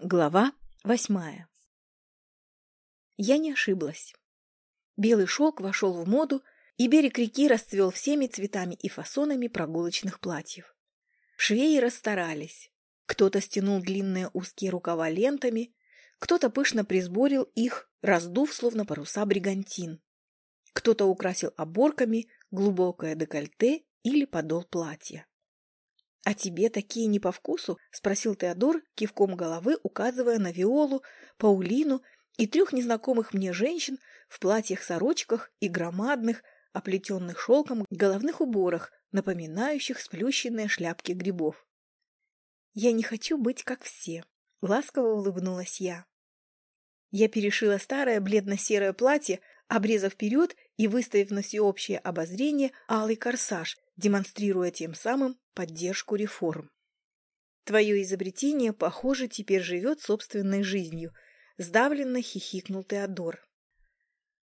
Глава восьмая Я не ошиблась. Белый шелк вошел в моду, и берег реки расцвел всеми цветами и фасонами прогулочных платьев. Швеи расстарались. Кто-то стянул длинные узкие рукава лентами, кто-то пышно присборил их, раздув, словно паруса бригантин. Кто-то украсил оборками глубокое декольте или подол платья. «А тебе такие не по вкусу?» — спросил Теодор, кивком головы указывая на Виолу, Паулину и трех незнакомых мне женщин в платьях-сорочках и громадных, оплетенных шелком головных уборах, напоминающих сплющенные шляпки грибов. «Я не хочу быть как все», — ласково улыбнулась я. Я перешила старое бледно-серое платье, обрезав вперед и выставив на всеобщее обозрение алый корсаж, демонстрируя тем самым поддержку реформ. Твое изобретение, похоже, теперь живет собственной жизнью, сдавленно хихикнул Теодор.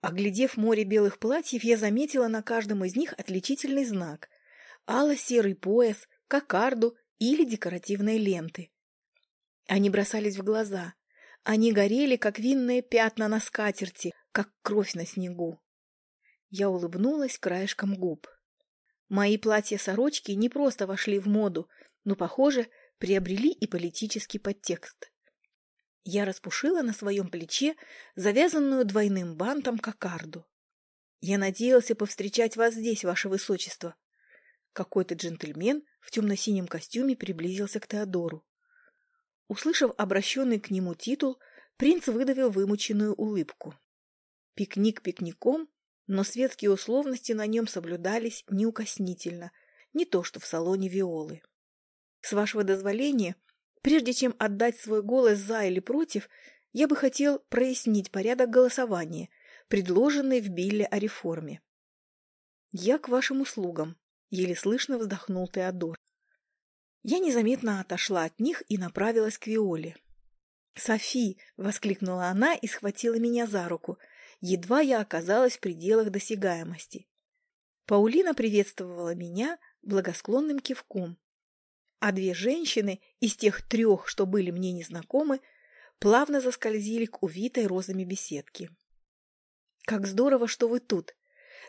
Оглядев море белых платьев, я заметила на каждом из них отличительный знак – ало-серый пояс, кокарду или декоративные ленты. Они бросались в глаза. Они горели, как винные пятна на скатерти, как кровь на снегу. Я улыбнулась краешком губ. Мои платья-сорочки не просто вошли в моду, но, похоже, приобрели и политический подтекст. Я распушила на своем плече завязанную двойным бантом кокарду. Я надеялся повстречать вас здесь, ваше высочество. Какой-то джентльмен в темно-синем костюме приблизился к Теодору. Услышав обращенный к нему титул, принц выдавил вымученную улыбку. Пикник пикником, но светские условности на нем соблюдались неукоснительно, не то что в салоне Виолы. С вашего дозволения, прежде чем отдать свой голос за или против, я бы хотел прояснить порядок голосования, предложенный в Билле о реформе. Я к вашим услугам, еле слышно вздохнул Теодор. Я незаметно отошла от них и направилась к Виоле. «Софи!» — воскликнула она и схватила меня за руку — едва я оказалась в пределах досягаемости. Паулина приветствовала меня благосклонным кивком, а две женщины из тех трех, что были мне незнакомы, плавно заскользили к увитой розами беседке. «Как здорово, что вы тут!»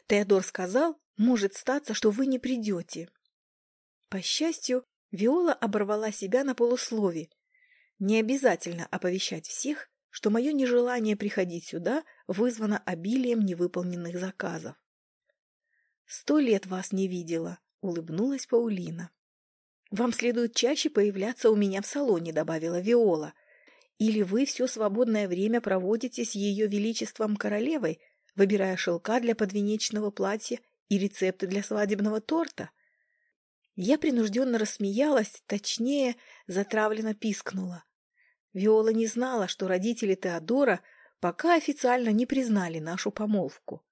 Теодор сказал, может статься, что вы не придете. По счастью, Виола оборвала себя на полуслове. Не обязательно оповещать всех, что мое нежелание приходить сюда вызвано обилием невыполненных заказов. «Сто лет вас не видела», — улыбнулась Паулина. «Вам следует чаще появляться у меня в салоне», — добавила Виола. «Или вы все свободное время проводите с ее величеством королевой, выбирая шелка для подвенечного платья и рецепты для свадебного торта?» Я принужденно рассмеялась, точнее, затравленно пискнула. Виола не знала, что родители Теодора пока официально не признали нашу помолвку.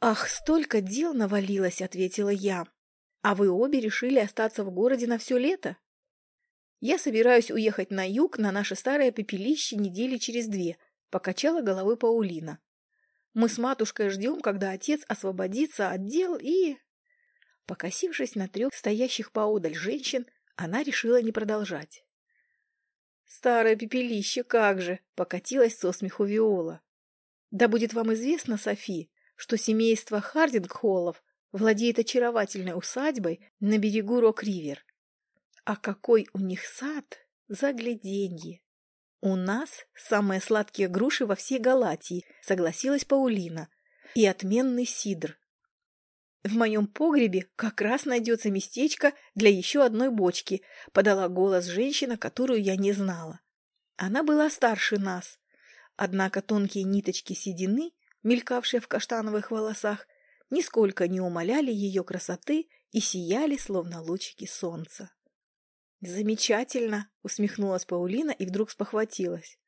«Ах, столько дел навалилось!» — ответила я. «А вы обе решили остаться в городе на все лето?» «Я собираюсь уехать на юг на наше старое пепелище недели через две», — покачала головой Паулина. «Мы с матушкой ждем, когда отец освободится от дел и...» Покосившись на трех стоящих поодаль женщин, она решила не продолжать. Старое пепелище, как же! Покатилась со смеху Виола. Да будет вам известно, Софи, что семейство Хардингхоллов владеет очаровательной усадьбой на берегу Рок-Ривер. А какой у них сад! Загляденье! У нас самые сладкие груши во всей Галатии, согласилась Паулина, и отменный сидр. В моем погребе как раз найдется местечко для еще одной бочки, подала голос женщина, которую я не знала. Она была старше нас, однако тонкие ниточки седины, мелькавшие в каштановых волосах, нисколько не умаляли ее красоты и сияли, словно лучики солнца. «Замечательно!» — усмехнулась Паулина и вдруг спохватилась.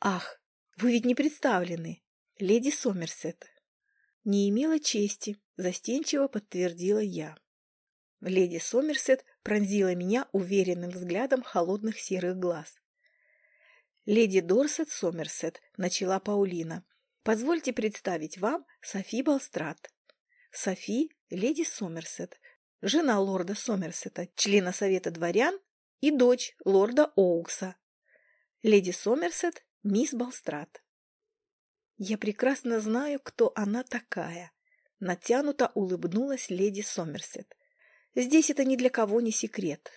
«Ах, вы ведь не представлены! Леди Сомерсет!» «Не имела чести», — застенчиво подтвердила я. Леди Сомерсет пронзила меня уверенным взглядом холодных серых глаз. «Леди Дорсет Сомерсет», — начала Паулина, — «позвольте представить вам Софи Балстрат». Софи — леди Сомерсет, жена лорда Сомерсета, члена Совета дворян и дочь лорда Оукса. Леди Сомерсет, мисс Балстрат. Я прекрасно знаю, кто она такая. Натянуто улыбнулась леди Сомерсет. Здесь это ни для кого не секрет.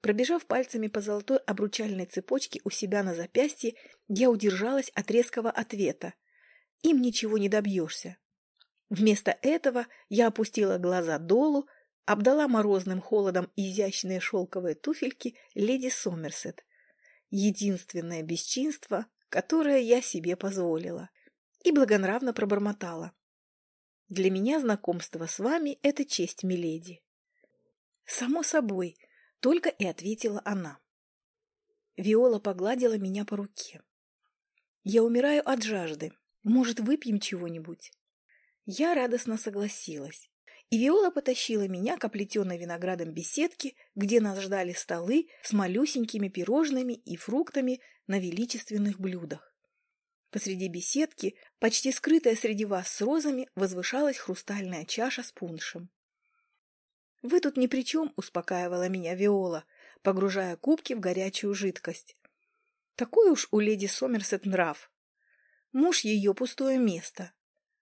Пробежав пальцами по золотой обручальной цепочке у себя на запястье, я удержалась от резкого ответа. Им ничего не добьешься. Вместо этого я опустила глаза долу, обдала морозным холодом изящные шелковые туфельки леди Сомерсет. Единственное бесчинство, которое я себе позволила. И благонравно пробормотала. Для меня знакомство с вами — это честь, миледи. Само собой, только и ответила она. Виола погладила меня по руке. Я умираю от жажды. Может, выпьем чего-нибудь? Я радостно согласилась. И Виола потащила меня к оплетенной виноградом беседке, где нас ждали столы с малюсенькими пирожными и фруктами на величественных блюдах. Посреди беседки, почти скрытая среди вас с розами, возвышалась хрустальная чаша с пуншем. «Вы тут ни при чем», — успокаивала меня Виола, погружая кубки в горячую жидкость. Такой уж у леди Сомерсет нрав. Муж ее пустое место.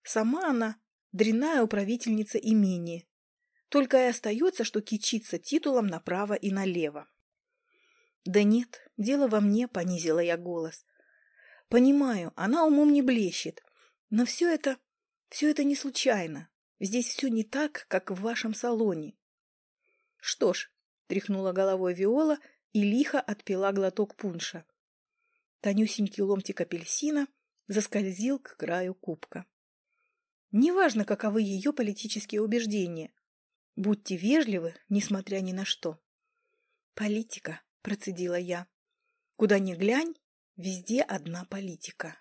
Сама она дрянная управительница имени. Только и остается, что кичиться титулом направо и налево. «Да нет, дело во мне», — понизила я голос. «Понимаю, она умом не блещет, но все это... все это не случайно. Здесь все не так, как в вашем салоне». «Что ж», — тряхнула головой Виола и лихо отпила глоток пунша. Тонюсенький ломтик апельсина заскользил к краю кубка. Неважно, каковы ее политические убеждения. Будьте вежливы, несмотря ни на что. Политика, процедила я. Куда ни глянь, везде одна политика.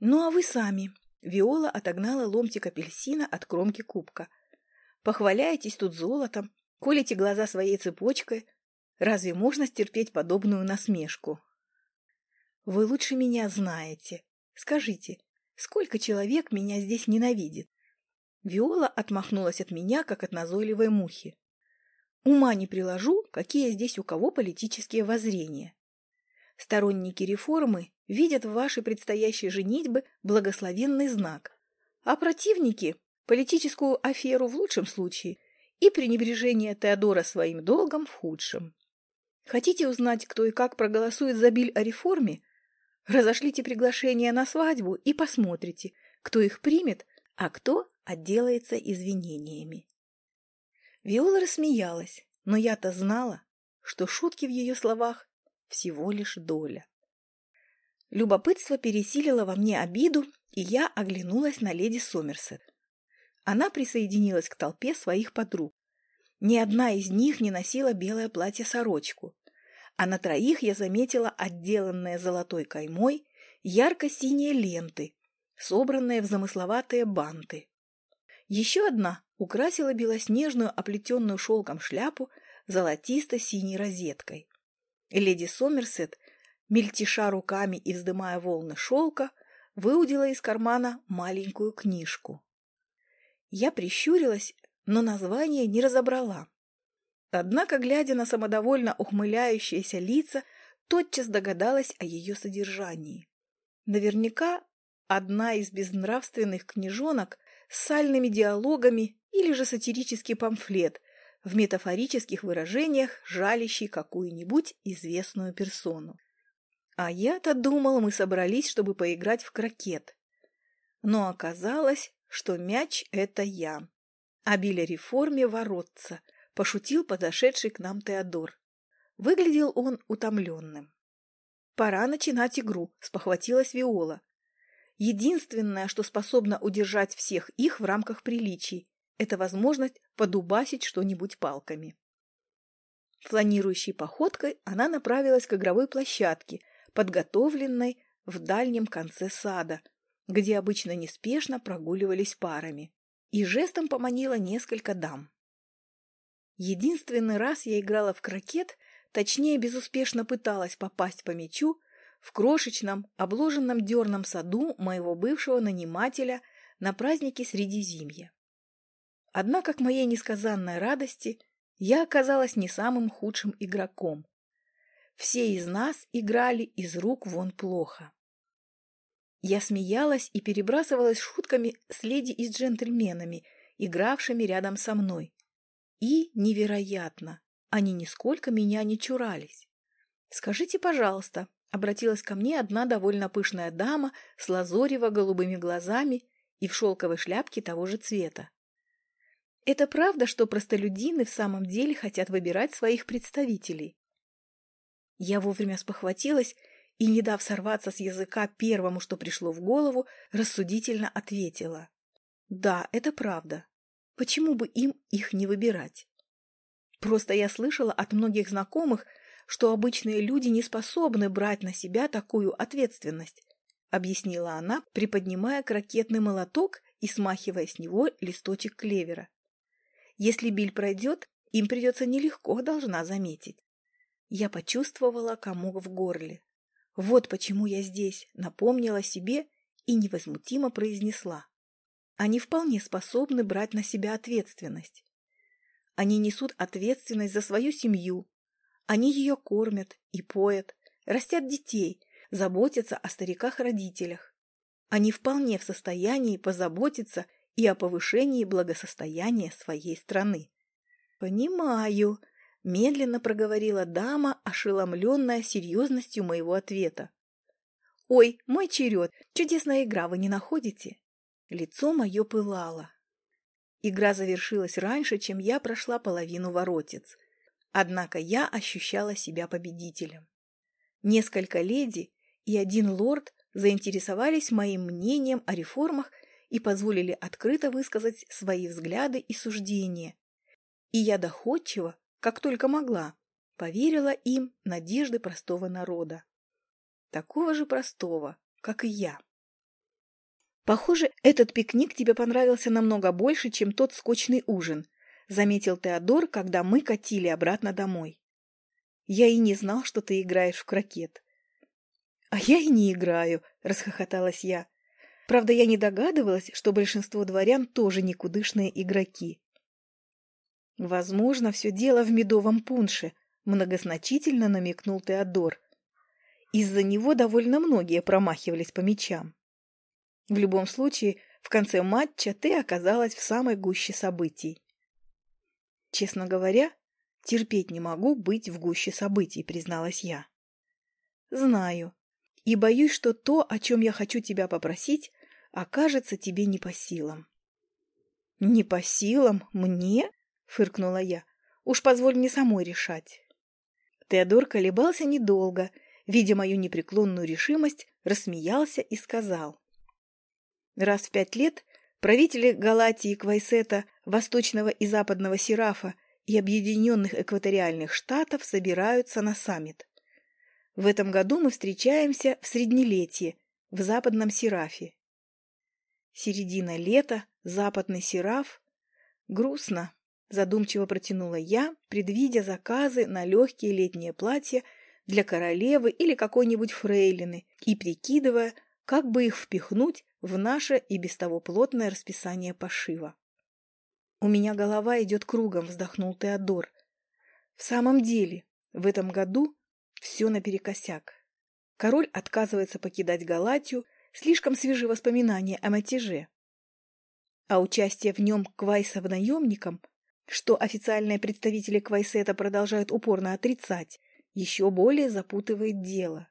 Ну а вы сами. Виола отогнала ломтик апельсина от кромки кубка. Похваляетесь тут золотом, колите глаза своей цепочкой. Разве можно стерпеть подобную насмешку? Вы лучше меня знаете. Скажите, Сколько человек меня здесь ненавидит? Виола отмахнулась от меня, как от назойливой мухи. Ума не приложу, какие здесь у кого политические воззрения. Сторонники реформы видят в вашей предстоящей женитьбе благословенный знак, а противники – политическую аферу в лучшем случае и пренебрежение Теодора своим долгом в худшем. Хотите узнать, кто и как проголосует за биль о реформе? Разошлите приглашение на свадьбу и посмотрите, кто их примет, а кто отделается извинениями. Виола рассмеялась, но я-то знала, что шутки в ее словах всего лишь доля. Любопытство пересилило во мне обиду, и я оглянулась на леди Сомерсет. Она присоединилась к толпе своих подруг. Ни одна из них не носила белое платье-сорочку а на троих я заметила отделанные золотой каймой ярко-синие ленты, собранные в замысловатые банты. Еще одна украсила белоснежную оплетенную шелком шляпу золотисто-синей розеткой. Леди Сомерсет, мельтеша руками и вздымая волны шелка, выудила из кармана маленькую книжку. Я прищурилась, но название не разобрала. Однако, глядя на самодовольно ухмыляющиеся лица, тотчас догадалась о ее содержании. Наверняка одна из безнравственных книжонок с сальными диалогами или же сатирический памфлет в метафорических выражениях, жалящий какую-нибудь известную персону. А я-то думал, мы собрались, чтобы поиграть в крокет. Но оказалось, что мяч — это я. Биля реформе воротца — пошутил подошедший к нам Теодор. Выглядел он утомленным. «Пора начинать игру», — спохватилась Виола. «Единственное, что способно удержать всех их в рамках приличий, это возможность подубасить что-нибудь палками». Фланирующей походкой она направилась к игровой площадке, подготовленной в дальнем конце сада, где обычно неспешно прогуливались парами, и жестом поманила несколько дам. Единственный раз я играла в крокет, точнее, безуспешно пыталась попасть по мячу в крошечном, обложенном дерном саду моего бывшего нанимателя на празднике Средизимья. Однако, к моей несказанной радости, я оказалась не самым худшим игроком. все из нас играли из рук вон плохо. Я смеялась и перебрасывалась шутками с леди и с джентльменами, игравшими рядом со мной. И, невероятно, они нисколько меня не чурались. «Скажите, пожалуйста», — обратилась ко мне одна довольно пышная дама с лазорево-голубыми глазами и в шелковой шляпке того же цвета. «Это правда, что простолюдины в самом деле хотят выбирать своих представителей?» Я вовремя спохватилась и, не дав сорваться с языка первому, что пришло в голову, рассудительно ответила. «Да, это правда. Почему бы им их не выбирать?» Просто я слышала от многих знакомых, что обычные люди не способны брать на себя такую ответственность, объяснила она, приподнимая крокетный молоток и смахивая с него листочек клевера. Если Биль пройдет, им придется нелегко, должна заметить. Я почувствовала комок в горле. Вот почему я здесь, напомнила себе и невозмутимо произнесла. Они вполне способны брать на себя ответственность. Они несут ответственность за свою семью. Они ее кормят и поят, растят детей, заботятся о стариках-родителях. Они вполне в состоянии позаботиться и о повышении благосостояния своей страны. «Понимаю», Медленно проговорила дама, ошеломленная серьезностью моего ответа. «Ой, мой черед! Чудесная игра, вы не находите?» Лицо мое пылало. Игра завершилась раньше, чем я прошла половину воротец. Однако я ощущала себя победителем. Несколько леди и один лорд заинтересовались моим мнением о реформах и позволили открыто высказать свои взгляды и суждения. И я доходчиво, как только могла, поверила им надежды простого народа. Такого же простого, как и я. «Похоже, этот пикник тебе понравился намного больше, чем тот скучный ужин», заметил Теодор, когда мы катили обратно домой. «Я и не знал, что ты играешь в крокет». «А я и не играю», — расхохоталась я. Правда, я не догадывалась, что большинство дворян тоже никудышные игроки. Возможно, все дело в медовом пунше, многозначительно намекнул Теодор. Из-за него довольно многие промахивались по мячам. В любом случае, в конце матча ты оказалась в самой гуще событий. Честно говоря, терпеть не могу быть в гуще событий, призналась я. Знаю. И боюсь, что то, о чем я хочу тебя попросить, окажется тебе не по силам. Не по силам? Мне? — фыркнула я. «Уж позволь мне самой решать». Теодор колебался недолго, видя мою непреклонную решимость, рассмеялся и сказал. Раз в пять лет правители Галатии, Квайсета, Восточного и Западного Серафа и Объединенных Экваториальных Штатов собираются на саммит. В этом году мы встречаемся в Среднелетье, в Западном Серафе. Середина лета, Западный Сераф. Грустно. Задумчиво протянула я, предвидя заказы на легкие летние платья для королевы или какой-нибудь фрейлины и прикидывая, как бы их впихнуть в наше и без того плотное расписание пошива. «У меня голова идет кругом», — вздохнул Теодор. «В самом деле, в этом году все наперекосяк. Король отказывается покидать Галатию, слишком свежие воспоминания о мятеже. А участие в нем Квайса в наемником — что официальные представители Квайсета продолжают упорно отрицать, еще более запутывает дело.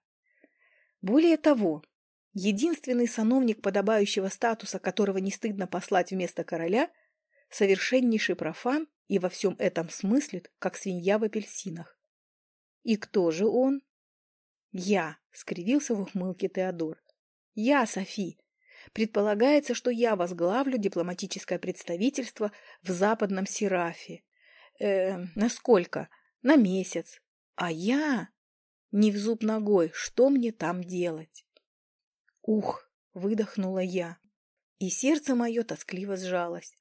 Более того, единственный сановник подобающего статуса, которого не стыдно послать вместо короля, совершеннейший профан и во всем этом смыслит, как свинья в апельсинах. И кто же он? Я, — скривился в ухмылке Теодор. Я, Софи, Предполагается, что я возглавлю дипломатическое представительство в западном Серафе. Э, на сколько? На месяц. А я... Не в зуб ногой, что мне там делать? Ух, выдохнула я. И сердце мое тоскливо сжалось.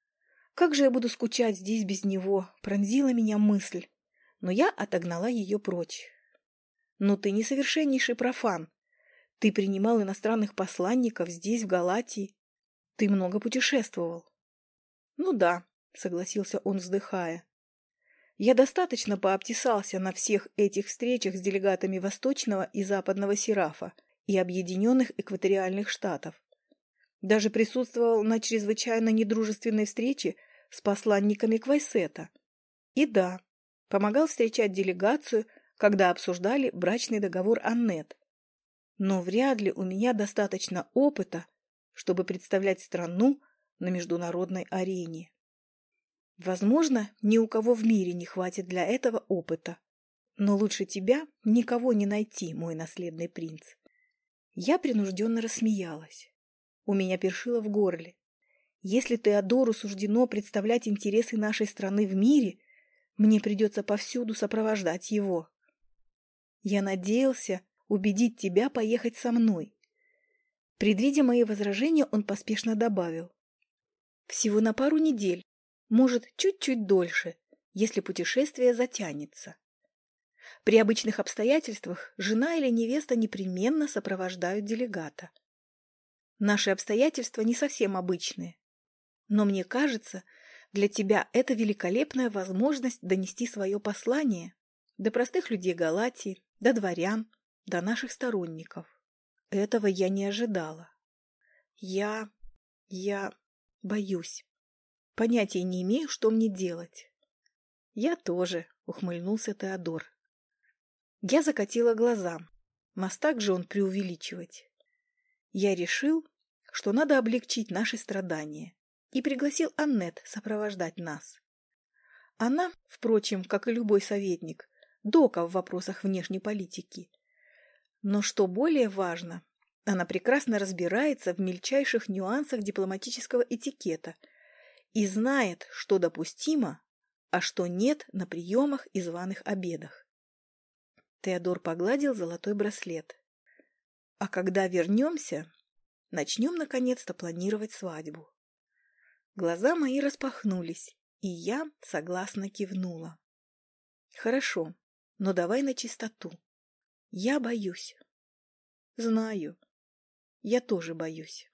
Как же я буду скучать здесь без него, пронзила меня мысль. Но я отогнала ее прочь. Но ты несовершеннейший профан, ты принимал иностранных посланников здесь, в Галатии. Ты много путешествовал. Ну да, согласился он, вздыхая. Я достаточно пообтесался на всех этих встречах с делегатами Восточного и Западного Серафа и Объединенных Экваториальных Штатов. Даже присутствовал на чрезвычайно недружественной встрече с посланниками Квайсета. И да, помогал встречать делегацию, когда обсуждали брачный договор Аннет. Но вряд ли у меня достаточно опыта, чтобы представлять страну на международной арене. Возможно, ни у кого в мире не хватит для этого опыта. Но лучше тебя никого не найти, мой наследный принц. Я принужденно рассмеялась. У меня першило в горле. Если Теодору суждено представлять интересы нашей страны в мире, мне придется повсюду сопровождать его. Я надеялся убедить тебя поехать со мной. Предвидя мои возражения, он поспешно добавил. Всего на пару недель, может, чуть-чуть дольше, если путешествие затянется. При обычных обстоятельствах жена или невеста непременно сопровождают делегата. Наши обстоятельства не совсем обычные. Но мне кажется, для тебя это великолепная возможность донести свое послание до простых людей Галатии, до дворян, до наших сторонников. Этого я не ожидала. Я... я боюсь. Понятия не имею, что мне делать. Я тоже, ухмыльнулся Теодор. Я закатила глаза. Мастак же он преувеличивать. Я решил, что надо облегчить наши страдания, и пригласил Аннет сопровождать нас. Она, впрочем, как и любой советник, дока в вопросах внешней политики. Но что более важно, она прекрасно разбирается в мельчайших нюансах дипломатического этикета – и знает, что допустимо, а что нет на приемах и званых обедах. Теодор погладил золотой браслет. А когда вернемся, начнем наконец-то планировать свадьбу. Глаза мои распахнулись, и я согласно кивнула. Хорошо, но давай на чистоту. Я боюсь. Знаю. Я тоже боюсь.